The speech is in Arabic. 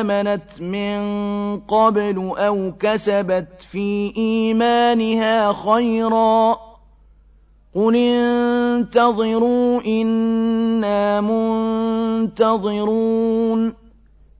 آمَنَتْ مِن قَبْلُ أَوْ كَسَبَتْ فِي إِيمَانِهَا خَيْرًا ۗ قُلِ انتَظِرُوا إِنَّا مُنتَظِرُونَ